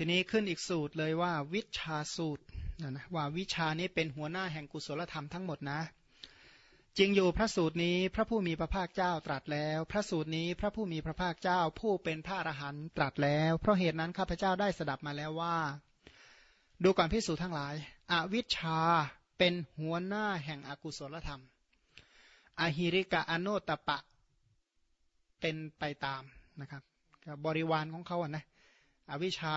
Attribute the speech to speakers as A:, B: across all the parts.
A: ทีนี้ขึ้นอีกสูตรเลยว่าวิชาสูตรนะนะว่าวิชานี้เป็นหัวหน้าแห่งกุศลธรรมทั้งหมดนะจริงอยู่พระสูตรนี้พระผู้มีพระภาคเจ้าตรัสแล้ว พระสูตรนี้พระผู้มีพระภาคเจ้าผู้เป็นพระอรหันต์ตรัสแล้ว เพราะเหตุนั้นข้าพเจ้าได้สดับมาแล้วว่า ดูก่อนพิสูจน์ทั้งหลาย อวิชชาเป็นหัวหน้าแห่งอกุศลธรรม อหิริกะอโนตปะเป็นไปตามนะครับบริวารของเขาอะนะ อวิชา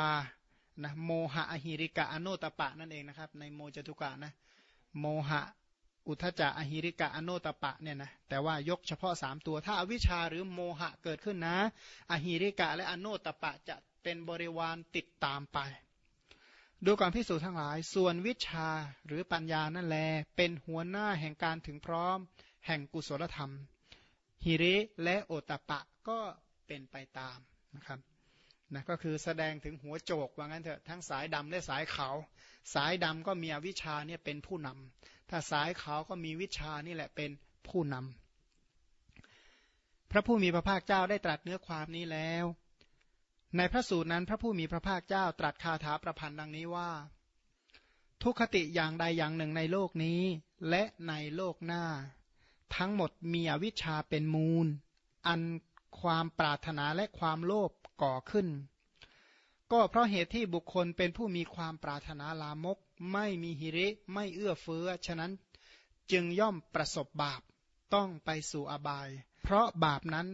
A: นะโมหะอหิริกะอโนตปะนั่นเองนะครับ ในโมจตุกะนะโมหะอุทจะอหิริกะอโนตปะเนี่ยนะแต่ว่ายกเฉพาะสามตัว ถ้าอวิชชาหรือโมหะเกิดขึ้นนะอหิริกะและอโนตปะจะเป็นบริวารติดตามไป ดูก่อนพิสูจน์ทั้งหลาย ส่วนวิชาหรือปัญญานั่นแล เป็นหัวหน้าแห่งการถึงพร้อม แห่งกุศลธรรมหิริและโอตปะก็เป็นไปตามนะครับ นะก็คือแสดงถึงหัวโจกว่างั้นเถอะทั้งสายดำและสายขาว สายดำก็มีอวิชาเนี่ยเป็นผู้นำถ้าสายขาวก็มีวิชานี่แหละเป็นผู้นำพระผู้มีพระภาคเจ้าได้ตรัสเนื้อความนี้แล้ว ในพระสูตรนั้นพระผู้มีพระภาคเจ้าตรัสคาถาประพันธ์ดังนี้ว่า ทุกขติอย่างใดอย่างหนึ่งในโลกนี้ และในโลกหน้า ทั้งหมดมีอวิชชาเป็นมูล อันความปรารถนาและความโลภ ก่อขึ้น ก็เพราะเหตุที่บุคคลเป็นผู้มีความปรารถนาลามก ไม่มีหิริไม่เอื้อเฟื้อ ฉะนั้นจึงย่อมประสบบาปต้องไปสู่อบาย เพราะบาปนั้น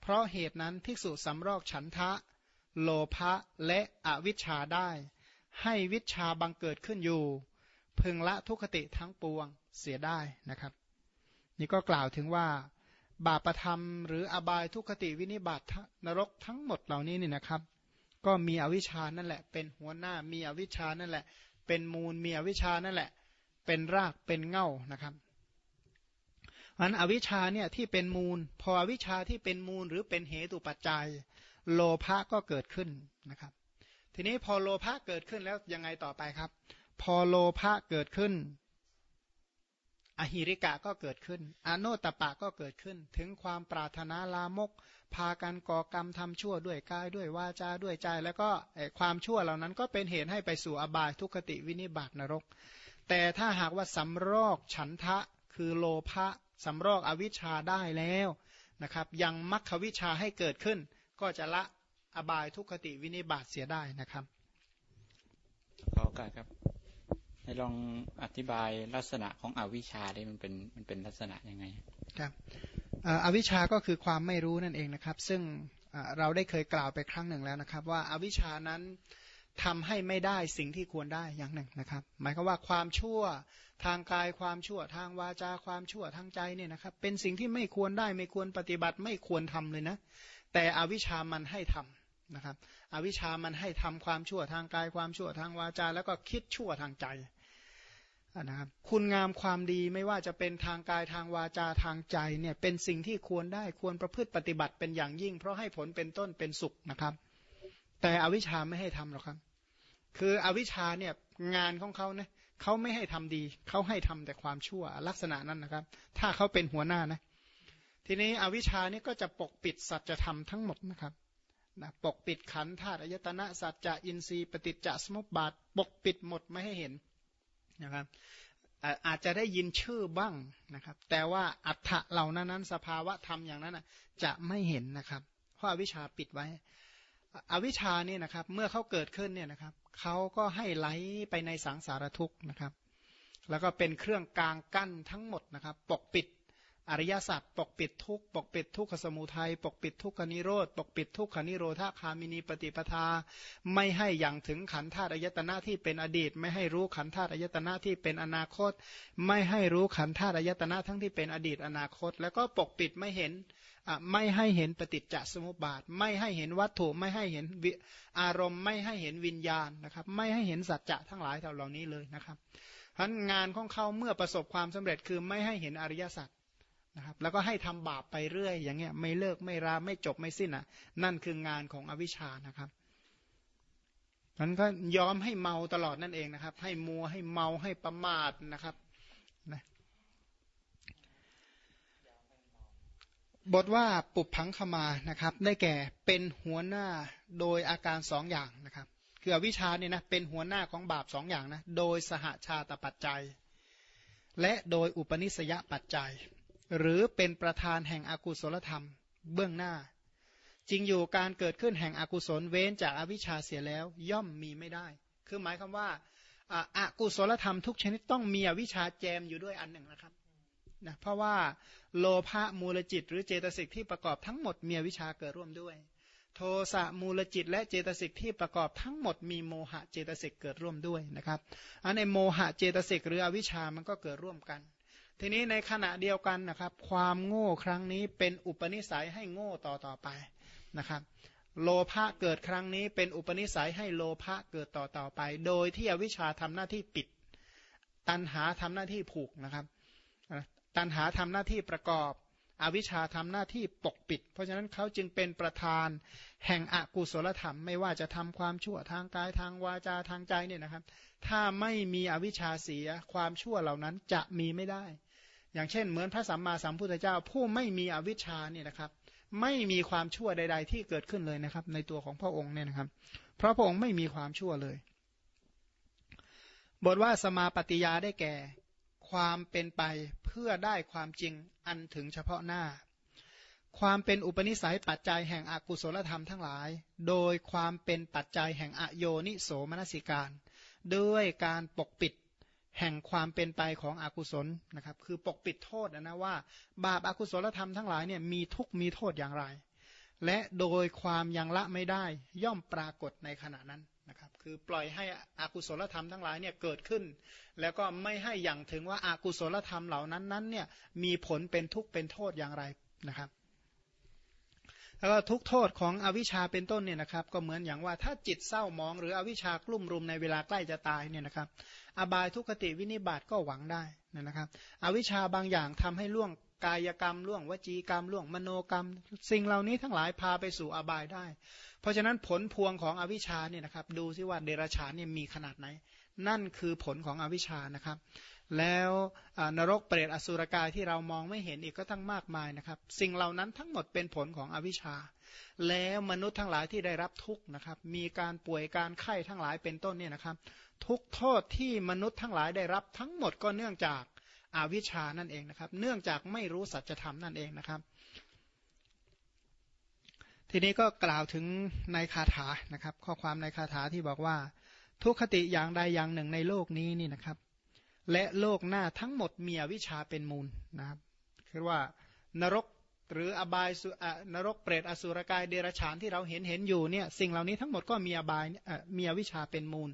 A: เพราะเหตุนั้นภิกษุสำรอกฉันทะ โลภะและอวิชชาได้ ให้วิชาบังเกิดขึ้นอยู่ พึงละทุกขติทั้งปวงเสียได้นะครับ นี่ก็กล่าวถึงว่า บาปธรรมหรืออบายทุกขติวินิบาตนรกทั้งหมดเหล่านี้นี่นะครับ ก็มีอวิชานั่นแหละ เป็นหัวหน้ามีอวิชานั่นแหละ เป็นมูลมีอวิชานั่นแหละ เป็นรากเป็นเง่านะครับอันอวิชาเนี่ยที่เป็นมูล พออวิชาที่เป็นมูลหรือเป็นเหตุปัจจัย โลภะก็เกิดขึ้นนะครับ ทีนี้พอโลภะเกิดขึ้นแล้วยังไงต่อไปครับ พอโลภะเกิดขึ้น อหิริกะก็เกิดขึ้น อโนตปะก็เกิดขึ้น ถึงความปรารถนาลามก พากันก่อกรรมทำชั่วด้วยกายด้วยวาจาด้วยใจ แล้วก็ความชั่วเหล่านั้นก็เป็นเหตุให้ไปสู่อบายทุกขติวินิบาตนรก แต่ถ้าหากว่าสำรอกฉันทะคือโลภะสำรอกอวิชชาได้แล้วนะครับ ยังมัคควิชาให้เกิดขึ้น ก็จะละอบายทุกขติวินิบาตเสียได้นะครับ
B: ขอโอกาสครับ ให้ลองอธิบายลักษณะของอวิชชาได้มันเป็นมันเป็นลักษณะยังไง
A: ครับอวิชชาก็คือความไม่รู้นั่นเองนะครับ ซึ่งเราได้เคยกล่าวไปครั้งหนึ่งแล้วนะครับ ว่าอาวิชชานั้นทำให้ไม่ได้สิ่งที่ควรได้อย่างหนึ่งนะครับ หมายความว่าความชั่วทางกายความชั่วทางวาจาความชั่วทางใจเนี่ยนะครับ เป็นสิ่งที่ไม่ควรได้ไม่ควรปฏิบัติไม่ควรทำเลยนะ แต่อวิชามันให้ทำนะครับ อวิชามันให้ทำความชั่วทางกายความชั่วทางวาจา แล้วก็คิดชั่วทางใจ นะครับคุณงามความดีไม่ว่าจะเป็นทางกายทางวาจาทางใจเนี่ยเป็นสิ่งที่ควรได้ควรประพฤติปฏิบัติเป็นอย่างยิ่ง เพราะให้ผลเป็นต้นเป็นสุขนะครับ แต่อวิชชาไม่ให้ทำหรอกครับ คืออวิชชาเนี่ยงานของเขาเนี่ยเขาไม่ให้ทำดีเขาให้ทำแต่ความชั่วลักษณะนั้นนะครับ ถ้าเขาเป็นหัวหน้านะทีนี้อวิชชานี่ก็จะปกปิดสัจธรรมทั้งหมดนะครับนะปกปิดขันธาตุอายตนะสัจจะอินทรีย์ปฏิจจสมุปบาท ปกปิดหมดไม่ให้เห็น นะครับอาจจะได้ยินชื่อบ้างนะครับ แต่ว่าอัฏฐะเหล่านั้นนั้นสภาวะธรรมอย่างนั้นจะไม่เห็นนะครับ เพราะอาวิชชาปิดไว้ อวิชชานี่นะครับ เมื่อเขาเกิดขึ้นเนี่ยนะครับเขาก็ให้ไหลไปในสังสารทุกข์นะครับ แล้วก็เป็นเครื่องกลางกั้นทั้งหมดนะครับ ปกปิด อริยสัจปกปิดทุกปกปิดทุกขสมุทัยปกปิดทุกขนิโรธปกปิดทุกขนิโรธาคามินีปฏิปทา ไม่ให้อย่างถึงขันธาตุอายตนะที่เป็นอดีต ไม่ให้รู้ขันธาตุอายตนะที่เป็นอนาคต ไม่ให้รู้ขันธาตุอายตนะทั้งที่เป็นอดีตอนาคต แล้วก็ปกปิดไม่เห็นไม่ให้เห็นปฏิจจสมุปบาท ไม่ให้เห็นวัตถุไม่ให้เห็นอารมณ์ ไม่ให้เห็นวิญญาณนะครับ ไม่ให้เห็นสัจจะทั้งหลายเหล่านี้เลยนะครับพันงานของเขาเมื่อประสบความสำเร็จคือไม่ให้เห็นอริยสัจ นะครับแล้วก็ให้ทำบาปไปเรื่อย อย่างเงี้ยไม่เลิกไม่ราไม่จบไม่สิ้นอะ นั่นคืองานของอวิชานะครับมันก็ยอมให้เมาตลอดนั่นเองนะครับ ให้มัวให้เมาให้ประมาทนะครับนะบทว่าปุบพังขมานะครับ ได้แก่เป็นหัวหน้าโดยอาการสองอย่างนะครับ คืออวิชชาเนี่ยนะเป็นหัวหน้าของบาปสองอย่างนะโดยสหชาตปัจจัย และโดยอุปนิสยปัจจัย หรือเป็นประธานแห่งอากุศลธรรม เบื้องหน้า จริงอยู่การเกิดขึ้นแห่งอกุศลเว้นจากอวิชชาเสียแล้วย่อมมีไม่ได้ คือหมายคำว่าอากุศลธรรมทุกชนิดต้องมีอวิชชาแจมอยู่ด้วยอันหนึ่งนะครับนะเพราะว่าโลภะมูลจิต หรือเจตสิกที่ประกอบทั้งหมดมีอวิชชาเกิดร่วมด้วย โทสะมูลจิต และเจตสิกที่ประกอบทั้งหมดมีโมหะเจตสิกเกิดร่วมด้วยนะครับอันในโมหะเจตสิกหรืออวิชามันก็เกิดร่วมกัน ทีนี้ในขณะเดียวกันนะครับ ความโง่ครั้งนี้เป็นอุปนิสัยให้โง่ต่อต่อไปนะครับ โลภะเกิดครั้งนี้เป็นอุปนิสัยให้โลภะเกิดต่อต่อไป โดยที่อวิชชาทำหน้าที่ปิด ตันหาทำหน้าที่ผูกนะครับ ตันหาทำหน้าที่ประกอบอวิชชาทำหน้าที่ปกปิด เพราะฉะนั้นเขาจึงเป็นประธานแห่งอกุศลธรรม ไม่ว่าจะทำความชั่วทางกายทางวาจาทางใจเนี่ยนะครับ ถ้าไม่มีอวิชชาเสียความชั่วเหล่านั้นจะมีไม่ได้ อย่างเช่น เหมือนพระสัมมาสัมพุทธเจ้า ผู้ไม่มีอวิชชาเนี่ยนะครับ ไม่มีความชั่วใด ๆ ที่เกิดขึ้นเลยนะครับ ในตัวของพระองค์เนี่ยนะครับ เพราะพระองค์ไม่มีความชั่วเลย บทว่าสมาปฏิยาได้แก่ ความเป็นไปเพื่อได้ความจริงอันถึงเฉพาะหน้า ความเป็นอุปนิสัยปัจจัยแห่งอกุศลธรรมทั้งหลาย โดยความเป็นปัจจัยแห่งอโยนิโสมนสิการ ด้วยการปกปิด แห่งความเป็นไปของอกุศลนะครับ คือปกปิดโทษนะว่า บาปอากุศลธรรมทั้งหลายเนี่ยมีทุกมีโทษอย่างไร และโดยความยังละไม่ได้ย่อมปรากฏในขณะนั้นนะครับคือปล่อยให้อากุศลธรรมทั้งหลายเนี่ยเกิดขึ้น แล้วก็ไม่ให้อย่างถึงว่าอากุศลธรรมเหล่านั้นนั้นเนี่ยมีผลเป็นทุกข์เป็นโทษอย่างไรนะครับแล้วก็ทุกโทษของอวิชชาเป็นต้นเนี่ยนะครับ ก็เหมือนอย่างว่าถ้าจิตเศร้ามองหรืออวิชชากลุ่มรุมในเวลาใกล้จะตายเนี่ยนะครับ อบายทุกขติวินิบาตก็หวังได้นะครับ อวิชชาบางอย่างทำให้ล่วงกายกรรมล่วงวจีกรรมล่วงมโนกรรม สิ่งเหล่านี้ทั้งหลายพาไปสู่อบายได้ เพราะฉะนั้นผลพวงของอวิชชาเนี่ยนะครับ ดูซิว่าเดรัจฉานเนี่ยมีขนาดไหน นั่นคือผลของอวิชชานะครับ แล้วนรกเปรตอสุรกายที่เรามองไม่เห็นอีกก็ตั้งมากมายนะครับ สิ่งเหล่านั้นทั้งหมดเป็นผลของอวิชชา แล้วมนุษย์ทั้งหลายที่ได้รับทุกข์นะครับ มีการป่วยการไข้ทั้งหลายเป็นต้นเนี่ยนะครับ ทุกโทษที่มนุษย์ทั้งหลายได้รับทั้งหมดก็เนื่องจากอาวิชชานั่นเองนะครับ เนื่องจากไม่รู้สัจธรรมนั่นเองนะครับ ทีนี้ก็กล่าวถึงในคาถานะครับ ข้อความในคาถาที่บอกว่า ทุกขติอย่างใดอย่างหนึ่งในโลกนี้นี่นะครับ และโลกหน้าทั้งหมดมีอวิชชาเป็นมูลนะครับคือว่านรก หรืออบายสุนรกเปรตอสุรกายเดรฉานที่เราเห็นเห็นอยู่เนี่ยสิ่งเหล่านี้ทั้งหมดก็มีอบายมีอวิชาเป็นมูล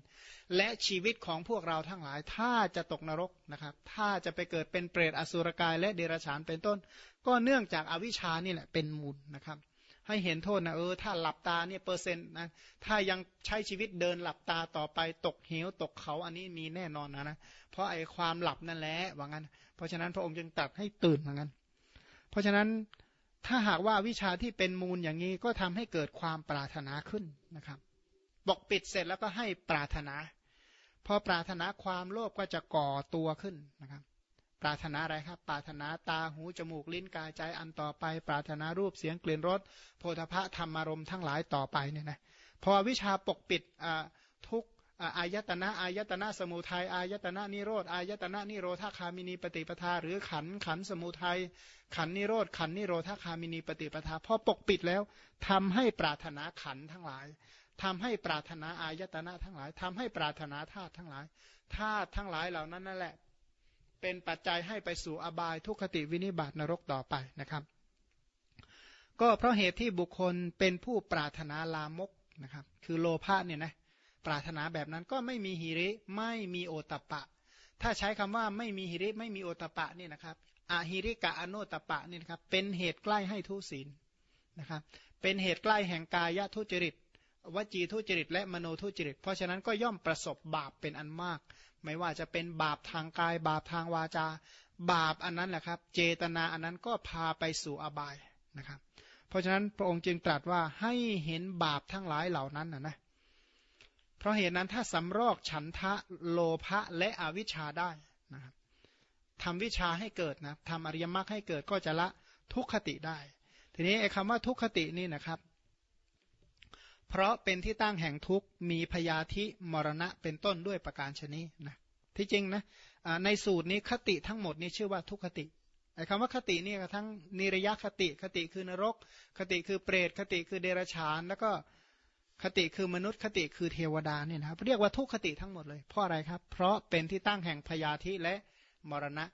A: และชีวิตของพวกเราทั้งหลาย ถ้าจะตกนรกนะครับ ถ้าจะไปเกิดเป็นเปรตอสุรกาย และเดรฉานเป็นต้น ก็เนื่องจากอวิชานี่แหละเป็นมูลนะครับให้เห็นโทษนะเออถ้าหลับตาเนี่ยเปอร์เซ็นต์นะถ้ายังใช้ชีวิตเดินหลับตาต่อไปตกเหวตกเขาอันนี้มีแน่นอนนะนะเพราะไอ้ความหลับนั่นแหละว่างั้น เพราะฉะนั้นพระองค์จึงตรัสให้ตื่นเหมือนกันเพราะฉะนั้น ถ้าหากว่าวิชาที่เป็นมูลอย่างนี้ก็ทำให้เกิดความปรารถนาขึ้นนะครับปกปิดเสร็จแล้วก็ให้ปรารถนา พอปรารถนาความโลภก็จะก่อตัวขึ้นนะครับ ปรารถนาอะไรครับ ปรารถนาตาหูจมูกลิ้นกายใจอันต่อไป ปรารถนารูปเสียงกลิ่นรสโพธพะธรรมารมทั้งหลายต่อไปเนี่ยนะพอวิชาปกปิดทุก อายตนะอายตนะสมุทัยอายตนะนิโรธอายตนะนิโรธาคามินีปฏิปทา หรือขันขันสมุทัยขันนิโรธขันนิโรธาคามินีปฏิปทาพอปกปิดแล้วทำให้ปรารถนาขันทั้งหลายทำให้ปรารถนาอายตนะทั้งหลายทำให้ปรารถนาธาตุทั้งหลายธาตุทั้งหลายเหล่านั้นนั่นแหละ เป็นปัจจัยให้ไปสู่อบายทุกขติวินิบาตนรกต่อไปนะครับ ก็เพราะเหตุที่บุคคลเป็นผู้ปรารถนาลามกนะครับ คือโลภะเนี่ยนะ ปรารถนาแบบนั้นก็ไม่มีหิริไม่มีโอตปะ ถ้าใช้คำว่าไม่มีหิริไม่มีโอตปะนี่นะครับอหิริกะอโนตปะนี่นะครับเป็นเหตุใกล้ให้ทุศีลนะครับเป็นเหตุใกล้แห่งกายทุจริตวจีทุจริตและมโนทุจริต เพราะฉะนั้นก็ย่อมประสบบาปเป็นอันมาก ไม่ว่าจะเป็นบาปทางกาย บาปทางวาจา บาปอันนั้นแหละครับ เจตนาอันนั้นก็พาไปสู่อบายนะครับ เพราะฉะนั้นพระองค์จึงตรัสว่าให้เห็นบาปทั้งหลายเหล่านั้นนะนะเราะเหตุนั้นถ้าสำรอกฉันทะโลภะและอวิชชาได้นะครับทำวิชาให้เกิดนะทำอริยมรรคให้เกิดก็จะละทุกขติได้ ทีนี้ไอ้คำว่าทุกขตินี่นะครับ เพราะเป็นที่ตั้งแห่งทุกมีพยาธิมรณะเป็นต้นด้วยประการชนีนะที่จริงนะในสูตรนี้คติทั้งหมดนี้ชื่อว่าทุกขติไอ้คำว่าคตินี่ทั้งนิรยคติคติคือนรก คติคือเปรตคติคือเดรัจฉาน แล้วก็ คติคือมนุษย์คติคือเทวดาเนี่ยนะครับเรียกว่าทุกขติทั้งหมดเลยเพราะอะไรครับ เพราะเป็นที่ตั้งแห่งพยาธิและมรณะ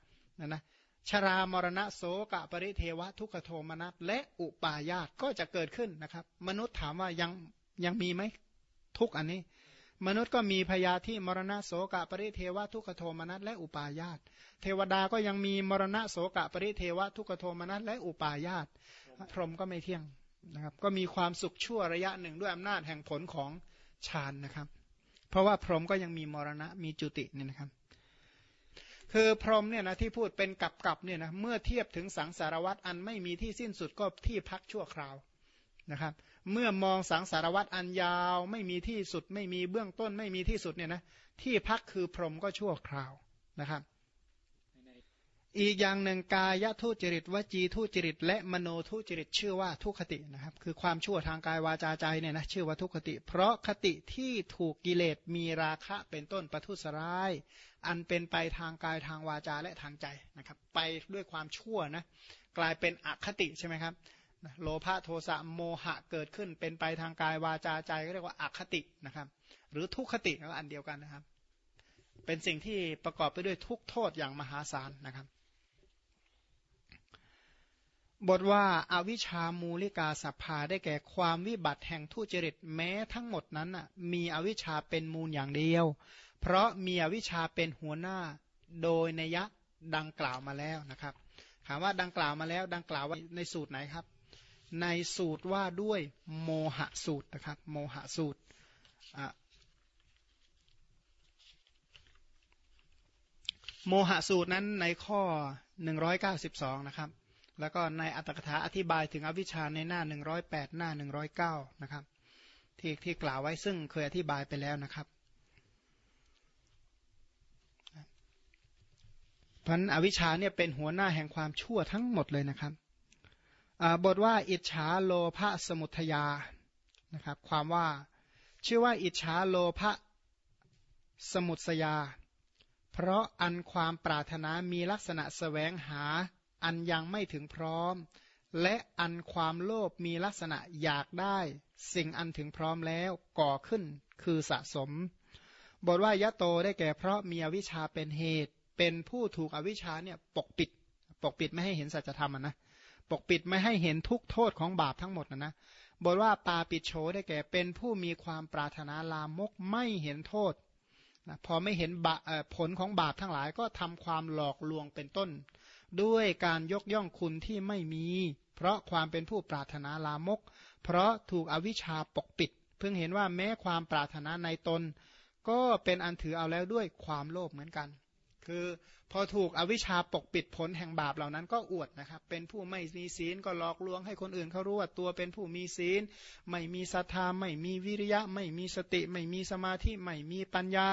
A: นะนะชรามรณะโสกะปริเทวะทุกขโทมนัสและอุปาญาตก็จะเกิดขึ้นนะครับ มนุษย์ถามว่ายังยังมีไหมทุกอันนี้ มนุษย์ก็มีพยาธิมรณะโสกะปริเทวะทุกขโทมนัสและอุปาญาตเทวดาก็ยังมีมรณะโสกะปริเทวะทุกขโทมนัสและอุปาญาตพรหมก็ไม่เที่ยง นะครับก็มีความสุขชั่วระยะหนึ่งด้วยอำนาจแห่งผลของฌานนะครับ เพราะว่าพรหมก็ยังมีมรณะมีจุติเนี่ยนะครับ คือพรหมเนี่ยนะที่พูดเป็นกับกับเนี่ยนะเมื่อเทียบถึงสังสารวัตรอันไม่มีที่สิ้นสุดก็ที่พักชั่วคราวนะครับ เมื่อมองสังสารวัตรอันยาว ไม่มีที่สุด ไม่มีเบื้องต้น ไม่มีที่สุดเนี่ยนะที่พักคือพรหมก็ชั่วคราวนะครับ อีกอย่างหนึ่งกายทุจริตวจีทุจริต และมโนทุจริตชื่อว่าทุคตินะครับ คือความชั่วทางกายวาจาใจเนี่ยนะชื่อว่าทุคติ เพราะคติที่ถูกกิเลสมีราคะเป็นต้นประทุษร้าย อันเป็นไปทางกายทางวาจาและทางใจนะครับ ไปด้วยความชั่วนะกลายเป็นอคติใช่ไหมครับโลภะโทสะโมหะเกิดขึ้น เป็นไปทางกายวาจาใจก็เรียกว่าอคตินะครับ หรือทุคติก็อันเดียวกันนะครับ เป็นสิ่งที่ประกอบไปด้วยทุกโทษอย่างมหาศาลนะครับ บทว่าอาวิชามูลิกาสัพพาได้แก่ความวิบัติแห่งทุจริตแม้ทั้งหมดนั้นมีอวิชาเป็นมูลอย่างเดียว เพราะมีอวิชาเป็นหัวหน้าโดยนัยะดังกล่าวมาแล้วนะครับถามว่าดังกล่าวมาแล้วดังกล่าวว่าในสูตรไหนครับ ในสูตรว่าด้วยโมหะสูตรนะครับ โมหะสูตรโมหะสูตรนั้นในข้อ 192 นะครับ แล้วก็ในอัตถกถาอธิบายถึงอวิชชาในหน้า 108 หน้า 109 นะครับ ที่ที่กล่าวไว้ซึ่งเคยอธิบายไปแล้วนะครับพันอวิชชาเนี่ยเป็นหัวหน้าแห่งความชั่วทั้งหมดเลยนะครับบทว่าอิจฉาโลภะสมุทยานะครับ ความว่าชื่อว่าอิจฉาโลภะสมุทยา เพราะอันความปรารถนามีลักษณะสแสวงหา อันยังไม่ถึงพร้อม และอันความโลภมีลักษณะอยากได้ สิ่งอันถึงพร้อมแล้วก่อขึ้นคือสะสม บทว่ายะโตได้แก่เพราะมีอวิชชาเป็นเหตุ เป็นผู้ถูกอวิชชาเนี่ยปกปิด ปกปิดไม่ให้เห็นสัจธรรมนะปกปิดไม่ให้เห็นทุกโทษของบาปทั้งหมดนะนะบทว่าปาปิดโชได้แก่เป็นผู้มีความปรารถนาลามกไม่เห็นโทษนะพอไม่เห็นผลของบาปทั้งหลายก็ทำความหลอกลวงเป็นต้น ด้วยการยกย่องคุณที่ไม่มี เพราะความเป็นผู้ปรารถนาลามก เพราะถูกอวิชชาปกปิด เพิ่งเห็นว่าแม้ความปรารถนาในตน ก็เป็นอันถือเอาแล้วด้วยความโลภเหมือนกัน คือพอถูกอวิชชาปกปิดผลแห่งบาปเหล่านั้นก็อวดนะครับ เป็นผู้ไม่มีศีลก็หลอกลวงให้คนอื่นเขารู้ว่าตัวเป็นผู้มีศีล ไม่มีศรัทธาไม่มีวิริยะ ไม่มีสติ ไม่มีสมาธิไม่มีปัญญา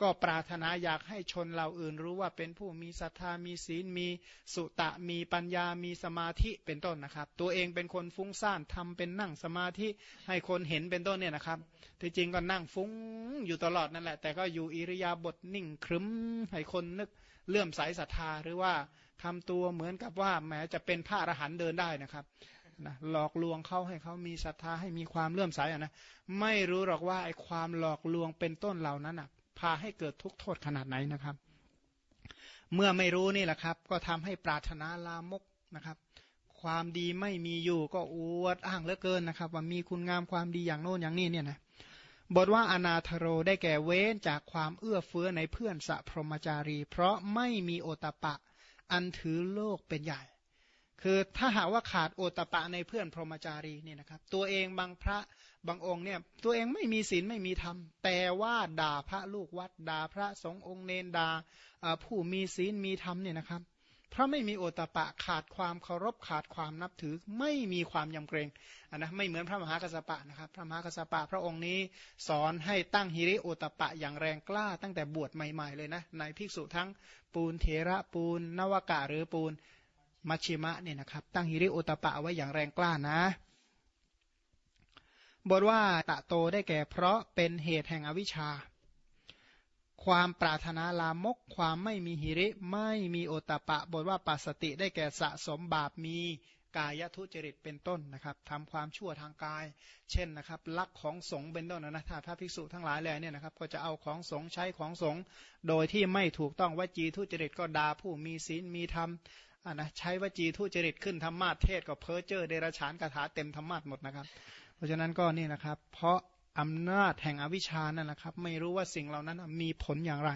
A: ก็ปรารถนาอยากให้ชนเราอื่นรู้ว่าเป็นผู้มีศรัทธามีศีลมีสุตะมีปัญญามีสมาธิเป็นต้นนะครับ ตัวเองเป็นคนฟุ้งซ่านทำเป็นนั่งสมาธิให้คนเห็นเป็นต้นเนี่ยนะครับที่จริงก็นั่งฟุ้งอยู่ตลอดนั่นแหละ แต่ก็อยู่อิริยาบถนิ่งครึ้มให้คนนึกเลื่อมใสศรัทธาหรือว่าทำตัวเหมือนกับว่าแม้จะเป็นพระอรหันต์เดินได้นะครับนะหลอกลวงเขาให้เขามีศรัทธาให้มีความเลื่อมใสอะนะไม่รู้หรอกว่าไอ้ความหลอกลวงเป็นต้นเหล่านั้นอะ พาให้เกิดทุกโทษขนาดไหนนะครับ เมื่อไม่รู้นี่แหละครับ ก็ทำให้ปรารถนาลามกนะครับ ความดีไม่มีอยู่ก็อวดอ้างเหลือเกินนะครับ ว่ามีคุณงามความดีอย่างโน้นอย่างนี้เนี่ยนะบทว่าอนาธโรได้แก่เว้นจากความเอื้อเฟื้อในเพื่อนสัพรมจารี เพราะไม่มีโอตปะ อันถือโลกเป็นใหญ่ คือถ้าหากว่าขาดโอตปะในเพื่อนพรหมจารีเนี่ยนะครับ ตัวเองบางพระ บางองค์เนี่ยตัวเองไม่มีศีลไม่มีธรรม แต่ว่าด่าพระลูกวัดด่าพระสงฆ์องค์เนนด่าผู้มีศีลมีธรรมเนี่ยนะครับเพราะไม่มีโอตปะขาดความเคารพขาดความนับถือไม่มีความยำเกรงนนะไม่เหมือนพระมหากัสปะนะครับ พระมหากัสปะพระองค์นี้สอนให้ตั้งฮิริโอตปะอย่างแรงกล้าตั้งแต่บวชใหม่ ๆ เลยนะในภิกษุทั้งปูนเถระปูนนวกะหรือปูนมัชชิมะเนี่ยนะครับ ตั้งฮิริโอตปะไว้อย่างแรงกล้านะ บทว่าตะโตได้แก่เพราะเป็นเหตุแห่งอวิชชา ความปรารถนาลามก ความไม่มีหิริ ไม่มีโอตปะ บทว่าปัสสติได้แก่สะสมบาปมีกายทุจริตเป็นต้นนะครับทำความชั่วทางกาย เช่นนะครับลักของสงเป็นต้นนะถ้าพระภิกษุทั้งหลายแล้วเนี่ยนะครับก็จะเอาของสงใช้ของสงโดยที่ไม่ถูกต้องวจีทุจริตก็ด่าผู้มีศีลมีธรรมอ่านะใช้วจีทุจริตขึ้นธรรมาเทศก็เพ้อเจ้อเดรฉานคาถาเต็มธรรมาหมดนะครับ ราะฉะนั้นก็นี่นะครับ เพราะอำนาจแห่งอวิชานั่นแหละครับ ไม่รู้ว่าสิ่งเหล่านั้นมีผลอย่างไร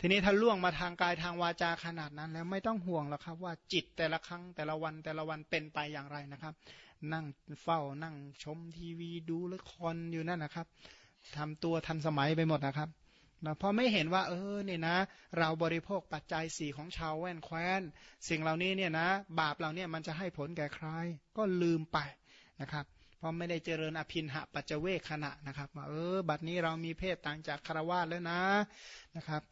A: ทีนี้ถ้าล่วงมาทางกายทางวาจาขนาดนั้น แล้วไม่ต้องห่วงหรอกครับว่าจิตแต่ละครั้งแต่ละวันแต่ละวันเป็นไปอย่างไรนะครับ นั่งเฝ้านั่งชมทีวีดูละครอยู่นั่นนะครับทำตัวทันสมัยไปหมดนะครับนะเพราะไม่เห็นว่าเออเนี่ยนะ เราบริโภคปัจจัยสี่ของชาวแว่นแคว้น สิ่งเหล่านี้เนี่ยนะ บาปเหล่านี้มันจะให้ผลแก่ใคร ก็ลืมไปนะครับ เพราะไม่ได้เจริญอภินหะปัจเจเวคขณะนะครับว่าเออบัดนี้เรามีเพศต่างจากคารวะแล้วนะนะครับ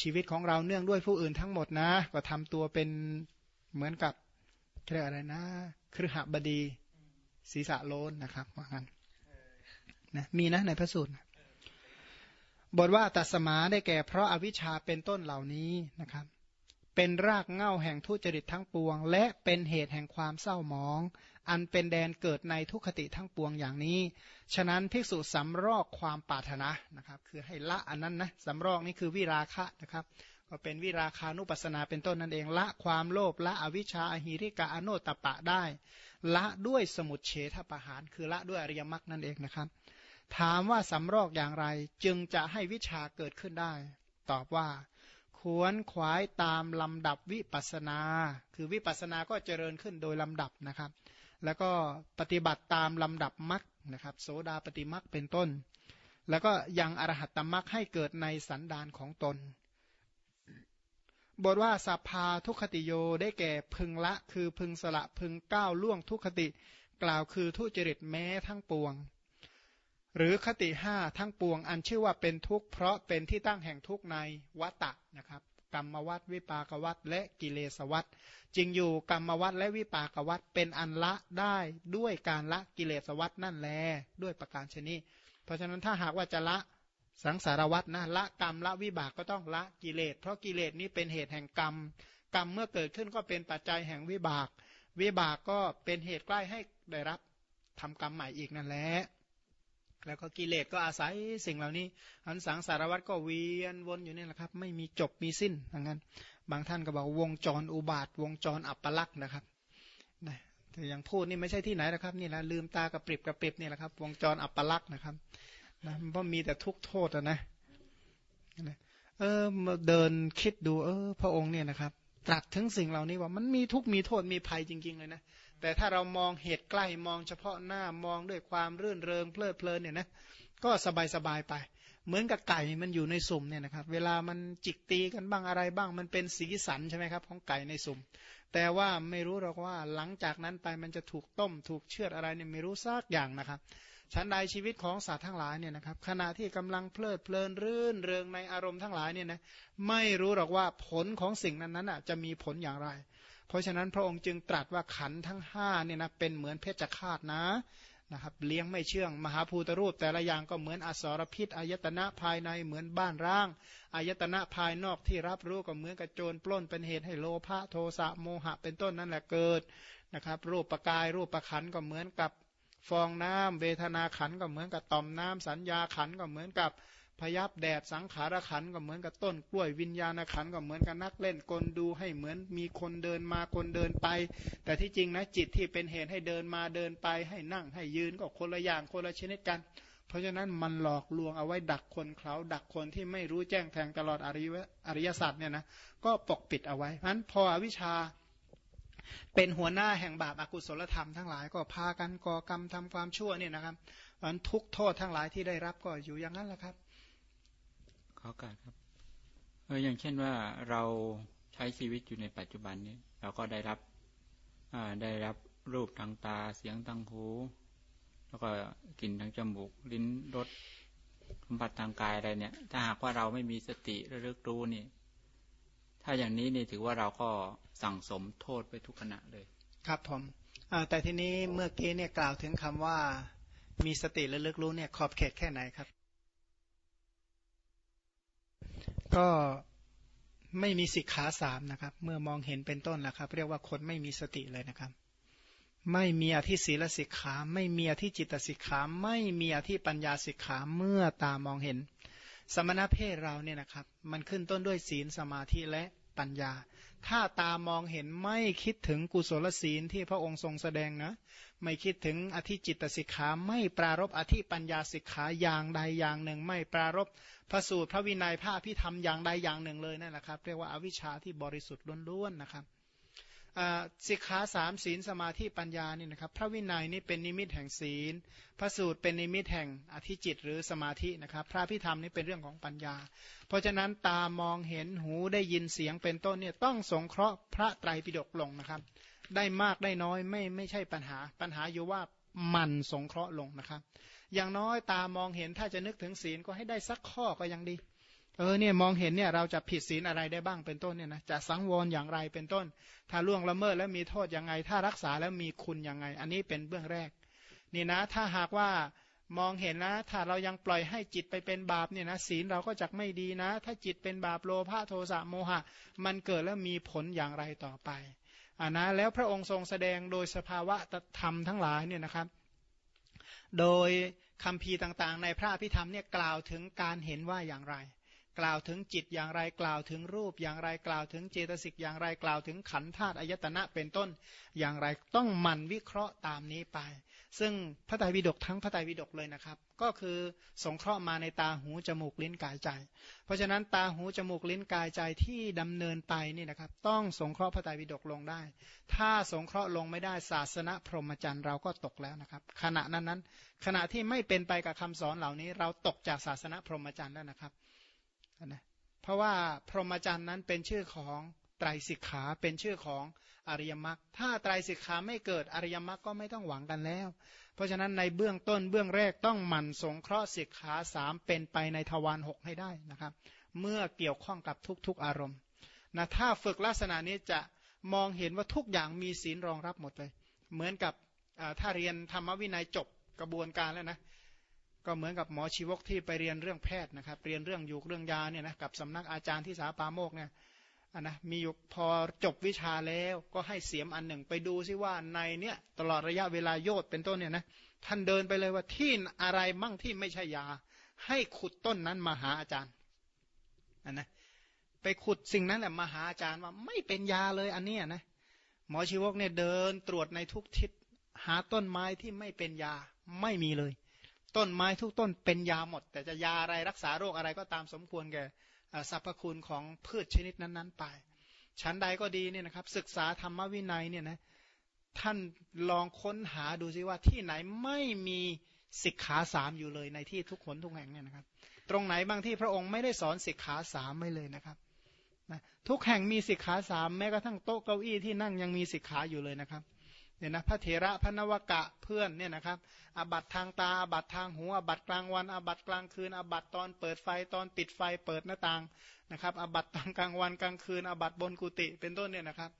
A: ชีวิตของเราเนื่องด้วยผู้อื่นทั้งหมดนะ ก็ทำตัวเป็นเหมือนกับเรียกอะไรนะครหบดีศีรษะโลนนะครับว่างั้นนะมีนะในพระสูตรบทว่าตัสมาได้แก่เพราะอาวิชชาเป็นต้นเหล่านี้นะครับ เป็นรากเง่าแห่งทุจริตทั้งปวง และเป็นเหตุแห่งความเศร้าหมอง อันเป็นแดนเกิดในทุกขติทั้งปวงอย่างนี้ ฉะนั้นภิกษุสำรอกความปรารถนานะครับ คือให้ละอันนั้นนะสำรอกนี่คือวิราคะนะครับก็เป็นวิราคานุปัสนาเป็นต้นนั่นเองละความโลภละอวิชชาอหิริกะอโนตปะได้ ละด้วยสมุดเฉทประหาร คือละด้วยอริยมรรคนั่นเองนะครับ ถามว่าสำรอกอย่างไรจึงจะให้วิชาเกิดขึ้นได้ ตอบว่าขวนขวายตามลำดับวิปัสนา คือวิปัสนาก็เจริญขึ้นโดยลำดับนะครับ แล้วก็ปฏิบัติตามลำดับมรรคนะครับ โสดาปฏิมรรคเป็นต้น แล้วก็ยังอรหัตตมรรคให้เกิดในสันดานของตน บทว่าสัพพาทุคติโยได้แก่พึงละคือพึงสละพึงก้าวล่วงทุคติ กล่าวคือทุจริตแม้ทั้งปวง หรือคติห้าทั้งปวงอันชื่อว่าเป็นทุกข์เพราะเป็นที่ตั้งแห่งทุกข์ในวัตตะนะครับ กรรมวัตวิปากวัตและกิเลสวัตจริงอยู่กรรมวัตและวิปากวัตเป็นอันละได้ด้วยการละกิเลสวัตนั่นแลด้วยประการชนิดเพราะฉะนั้นถ้าหากว่าจะละสังสารวัตนะละกรรมละวิบากก็ต้องละกิเลส เพราะกิเลสนี้เป็นเหตุแห่งกรรม กรรมเมื่อเกิดขึ้นก็เป็นปัจจัยแห่งวิบาก วิบากก็เป็นเหตุใกล้ให้ได้รับทำกรรมใหม่อีกนั่นแหละ แล้วก็กิเลสก็อาศัยสิ่งเหล่านี้อันสังสารวัตรก็เวียนวนอยู่นี่แหละครับ ไม่มีจบมีสิ้นอย่างนั้น บางท่านก็บอกวงจรอุบาท วงจรอัปปลักษณ์นะครับนะแต่อย่างพูดนี่ไม่ใช่ที่ไหนนะครับนี่แหละลืมตากระปริบกระปริบนี่แหละครับ วงจรอัปปลักษณ์นะครับนะเพราะมีแต่ทุกโทษนะนะเออมาเดินคิดดูเออ พระองค์เนี่ยนะครับ ตรัสถึงสิ่งเหล่านี้ว่ามันมีทุกมีโทษมีภัยจริง ๆ เลยนะ แต่ถ้าเรามองเหตุใกล้มองเฉพาะหน้ามองด้วยความรื่นเริงเพลิดเพลินเนี่ยนะก็สบายสบายไป เหมือนกับไก่มันอยู่ในสุ่มเนี่ยนะครับ เวลามันจิกตีกันบ้างอะไรบ้าง มันเป็นสีสันใช่ไหมครับของไก่ในสุ่ม แต่ว่าไม่รู้หรอกว่าหลังจากนั้นไปมันจะถูกต้ม ถูกเชือดอะไรเนี่ยไม่รู้ซากอย่างนะครับชั้นใดชีวิตของสัตว์ทั้งหลายเนี่ยนะครับขณะที่กำลังเพลิดเพลินรื่นเริงในอารมณ์ทั้งหลายเนี่ยนะไม่รู้หรอกว่าผลของสิ่งนั้นนั้นอะจะมีผลอย่างไร เพราะฉะนั้นพระองค์จึงตรัสว่าขันทั้งห้าเนี่ยนะเป็นเหมือนเพชฌฆาตนะนะครับเลี้ยงไม่เชื่องมหาภูตรูป แต่ละอย่างก็เหมือนอสรพิษอายตนะภายในเหมือนบ้านร่างอายตนะภายนอกที่รับรู้ก็เหมือนกับโจรปล้นเป็นเหตุให้โลภะโทสะโมหะเป็นต้นนั่นแหละเกิดนะครับ รูปประกายรูปประขันก็เหมือนกับฟองน้ำเวทนาขันก็เหมือนกับต่อมน้ำสัญญาขันก็เหมือนกับ พยับแดดสังขารขันก็เหมือนกับต้นกล้วยวิญญาณขันก็เหมือนกับนักเล่นกลดูให้เหมือนมีคนเดินมาคนเดินไป แต่ที่จริงนะจิตที่เป็นเหตุให้เดินมาเดินไป ให้นั่งให้ยืนก็คนละอย่างคนละชนิดกัน เพราะฉะนั้นมันหลอกลวงเอาไว้ดักคนเขาดักคนที่ไม่รู้แจ้งแทงตลอดอริยอริยสัจเนี่ยนะก็ปกปิดเอาไว้เพราะนั้นพออวิชชาเป็นหัวหน้าแห่งบาปอากุศลธรรมทั้งหลายก็พากันก่อกรรมทำความชั่วเนี่ยนะครับมันทุกโทษทั้งหลายที่ได้รับก็อยู่อย่างนั้นแหละครับ
B: ขอการครับเอออย่างเช่นว่าเราใช้ชีวิตอยู่ในปัจจุบันนี้เราก็ได้รับได้รับรูปทางตาเสียงทางหู แล้วก็กลิ่นทางจมูก ลิ้นรสสัมผัสทางกายอะไรเนี่ย ถ้าหากว่าเราไม่มีสติระลึกรู้นี่ ถ้าอย่างนี้นี่ถือว่าเราก็สั่งสมโทษไปทุกขณะเลย
A: ครับผมแต่ทีนี้เมื่อกี้เนี่ยกล่าวถึงคำว่ามีสติและลึกรู้เนี่ยขอบเขตแค่ไหนครับ ก็ไม่มีสิกขาสามนะครับ เมื่อมองเห็นเป็นต้นแล้วครับ เรียกว่าคนไม่มีสติเลยนะครับ ไม่มีอธิศีลสิกขา ไม่มีอธิจิตสิกขา ไม่มีอธิปัญญาสิกขาเมื่อตามองเห็น สมณเพศเราเนี่ยนะครับ มันขึ้นต้นด้วยศีลสมาธิและปัญญา ถ้าตามองเห็นไม่คิดถึงกุศลศีลที่พระองค์ทรงแสดงนะ ไม่คิดถึงอธิจิตสิกขาไม่ปรารบอธิปัญญาสิกขาอย่างใดอย่างหนึ่ง ไม่ปรารบพระสูตรพระวินัยพระพิธรรมอย่างใดอย่างหนึ่งเลยนั่นแหละครับ เรียกว่าอาวิชชาที่บริสุทธิ์ล้วนๆนะครับ สิกขาสามศีลสมาธิปัญญานี่นะครับ พระวินัยนี่เป็นนิมิตแห่งศีล พระสูตรเป็นนิมิตแห่งอธิจิตหรือสมาธินะครับ พระพิธรรมนี่เป็นเรื่องของปัญญา เพราะฉะนั้นตามองเห็นหูได้ยินเสียงเป็นต้นเนี่ยต้องสงเคราะห์พระไตรปิฎกลงนะครับ ได้มากได้น้อยไม่ไม่ใช่ปัญหา ปัญหาอยู่ว่ามันสงเคราะห์ลงนะครับ อย่างน้อยตามองเห็นถ้าจะนึกถึงศีลก็ให้ได้สักข้อก็ยังดี เออเนี่ยมองเห็นเนี่ยเราจะผิดศีลอะไรได้บ้างเป็นต้นเนี่ยนะจะสังวรอย่างไรเป็นต้น ถ้าล่วงละเมิดแล้วมีโทษยังไง ถ้ารักษาแล้วมีคุณยังไง อันนี้เป็นเบื้องแรก นี่นะ ถ้าหากว่ามองเห็นนะ ถ้าเรายังปล่อยให้จิตไปเป็นบาปเนี่ยนะศีลเราก็จะไม่ดีนะ ถ้าจิตเป็นบาปโลภะโทสะโมหะ มันเกิดแล้วมีผลอย่างไรต่อไปอ่านะแล้วพระองค์ทรงแสดงโดยสภาวะธรรมทั้งหลายเนี่ยนะครับ โดยคำพีต่างๆ ในพระพิธรรมเนี่ยกล่าวถึงการเห็นว่าอย่างไร กล่าวถึงจิตอย่างไรกล่าวถึงรูปอย่างไรกล่าวถึงเจตสิกอย่างไรกล่าวถึงขันธาตุอายตนะเป็นต้น อย่างไรต้องมันวิเคราะห์ตามนี้ไป ซึ่งพระไตรปิฎกทั้งพระไตรปิฎกเลยนะครับ ก็คือสงเคราะห์มาในตาหูจมูกลิ้นกายใจ เพราะฉะนั้นตาหูจมูกลิ้นกายใจที่ดำเนินไปนี่นะครับ ต้องสงเคราะห์พระไตรปิฎกลงได้ ถ้าสงเคราะห์ลงไม่ได้ศาสนาพรหมจรรย์เราก็ตกแล้วนะครับ ขณะนั้นนั้นขณะที่ไม่เป็นไปกับคำสอนเหล่านี้ เราตกจากศาสนาพรหมจรรย์แล้วนะครับ นะเพราะว่าพรหมจรรย์นั้นเป็นชื่อของไตรสิกขาเป็นชื่อของอริยมรรคถ้าไตรสิกขาไม่เกิดอริยมรรคก็ไม่ต้องหวังกันแล้ว เพราะฉะนั้นในเบื้องต้นเบื้องแรกต้องหมั่นสงเคราะห์สิกขาสามเป็นไปในทวารหกให้ได้นะครับ เมื่อเกี่ยวข้องกับทุกๆอารมณ์นะถ้าฝึกลักษณะนี้จะมองเห็นว่าทุกอย่างมีศีลรองรับหมดเลย เหมือนกับถ้าเรียนธรรมวินัยจบกระบวนการแล้วนะ ก็เหมือนกับหมอชีวกที่ไปเรียนเรื่องแพทย์นะครับ เรียนเรื่องยูกเรื่องยาเนี่ยนะกับสำนักอาจารย์ที่สาปาโมกเนี่ยอันนะมีอยู่พอจบวิชาแล้วก็ให้เสียมอันหนึ่งไปดูซิว่าในเนี่ยตลอดระยะเวลาโยดเป็นต้นเนี่ยนะท่านเดินไปเลยว่าที่อะไรมั่งที่ไม่ใช่ยา ให้ขุดต้นนั้นมาหาอาจารย์อันนะไปขุดสิ่งนั้นแหละมาหาอาจารย์ว่าไม่เป็นยาเลยอันเนี้ยนะหมอชีวกเนี่ยเดินตรวจในทุกทิศหาต้นไม้ที่ไม่เป็นยาไม่มีเลย ต้นไม้ทุกต้นเป็นยาหมด แต่จะยาอะไรรักษาโรคอะไรก็ตามสมควรแก่สรรพคุณของพืชชนิดนั้น ๆ ไป ชั้นใดก็ดีเนี่ยนะครับ ศึกษาธรรมวินัยเนี่ยนะท่านลองค้นหาดูซิว่าที่ไหนไม่มีสิกขาสามอยู่เลยในที่ทุกคนทุกแห่งเนี่ยนะครับ ตรงไหนบางที่พระองค์ไม่ได้สอนสิกขาสามไม่เลยนะครับนะทุกแห่งมีสิกขาสามแม้กระทั่งโต๊ะเก้าอี้ที่นั่งยังมีสิกขาอยู่เลยนะครับ เนี่ยนะพระเถระพระนวกะเพื่อนเนี่ยนะครับอบัตทางตาอบัตทางหูอบัตกลางวันอบัตกลางคืนอบัตตอนเปิดไฟตอนปิดไฟเปิดหน้าต่างนะครับอบัตตอนกลางวันกลางคืนอบัตบนกุฏิเป็นต้นเนี่ยนะครับ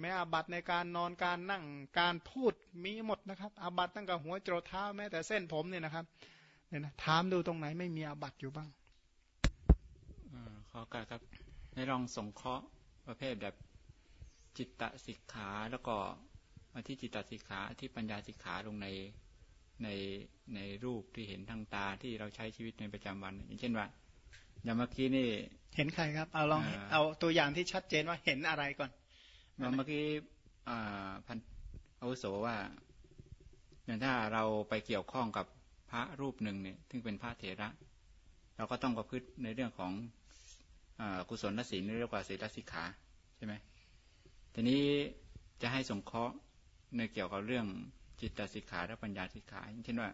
A: แม้อบัตในการนอนการนั่งการพูดมีหมดนะครับอบัตตั้งแต่หัวจรดเท้าแม้แต่เส้นผมเนี่ยนะครับเนี่ยนะถามดูตรงไหนไม่มีอบัตอยู่บ้าง
B: ขอการครับในลองสงเคราะห์ประเภทแบบจิตตสิกขาแล้วก็ ที่จิตตสิกขาที่ปัญญาสิกขาลงในในในรูปที่เห็นทางตาที่เราใช้ชีวิตในประจำวันอย่างเช่นว่าอย่างเมื่อกี้นี่
A: เห็นใครครับ เอาลองเอาตัวอย่างที่ชัดเจนว่าเห็นอะไรก่อน
B: เมื่อกี้พันอาวุโสว่าอย่างถ้าเราไปเกี่ยวข้องกับพระรูปหนึ่งเนี่ย ซึ่งเป็นพระเถระ เราก็ต้องประพฤติในเรื่องของอกุศลศีลเรียกว่าศีลสิกขาใช่ไหมทีนี้จะให้สงเคราะห์ ในเกี่ยวกับเรื่องจิตสิกขาและปัญญาสิกขาเช่นว่า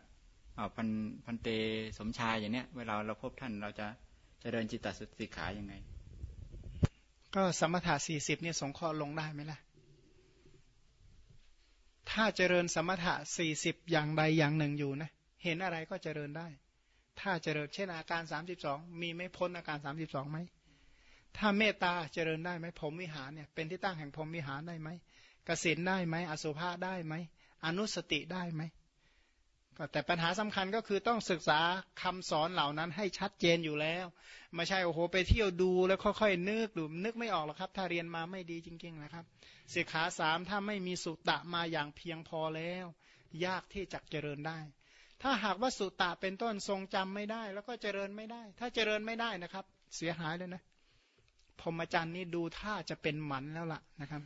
B: เอาพันพันเตสมชายอย่างเนี้ยเวลาเราพบท่านเราจะจะเดินจิตตสิกขายังไง
A: ก็สมถะสี่สิบเนี่ยสงเคราะห์ลงได้ไหมล่ะ ถ้าเจริญสมถะสี่สิบอย่างใดอย่างหนึ่งอยู่นะ เห็นอะไรก็เจริญได้ ถ้าเจริญเช่นอาการสามสิบสองมีไม่พ้นอาการสามสิบสองไหมถ้าเมตตาเจริญได้ไหมผมวิหารเนี่ยเป็นที่ตั้งแห่งผมวิหารได้ไหม กสินได้ไหมอสุภะได้ไหมอนุสติได้ไหมแต่ปัญหาสำคัญก็คือต้องศึกษาคำสอนเหล่านั้นให้ชัดเจนอยู่แล้ว ไม่ใช่โอ้โหไปเที่ยวดูแล้วค่อยๆนึกดูนึกไม่ออกหรอกครับ ถ้าเรียนมาไม่ดีจริง ๆ นะครับสิกขาสามถ้าไม่มีสุตตะมาอย่างเพียงพอแล้ว ยากที่จะเจริญได้ ถ้าหากว่าสุตตะเป็นต้นทรงจำไม่ได้ แล้วก็เจริญไม่ได้ ถ้าเจริญไม่ได้นะครับ เสียหายเลยนะพรหมจรรย์นี่ดูท่าจะเป็นหมันแล้วล่ะนะครับ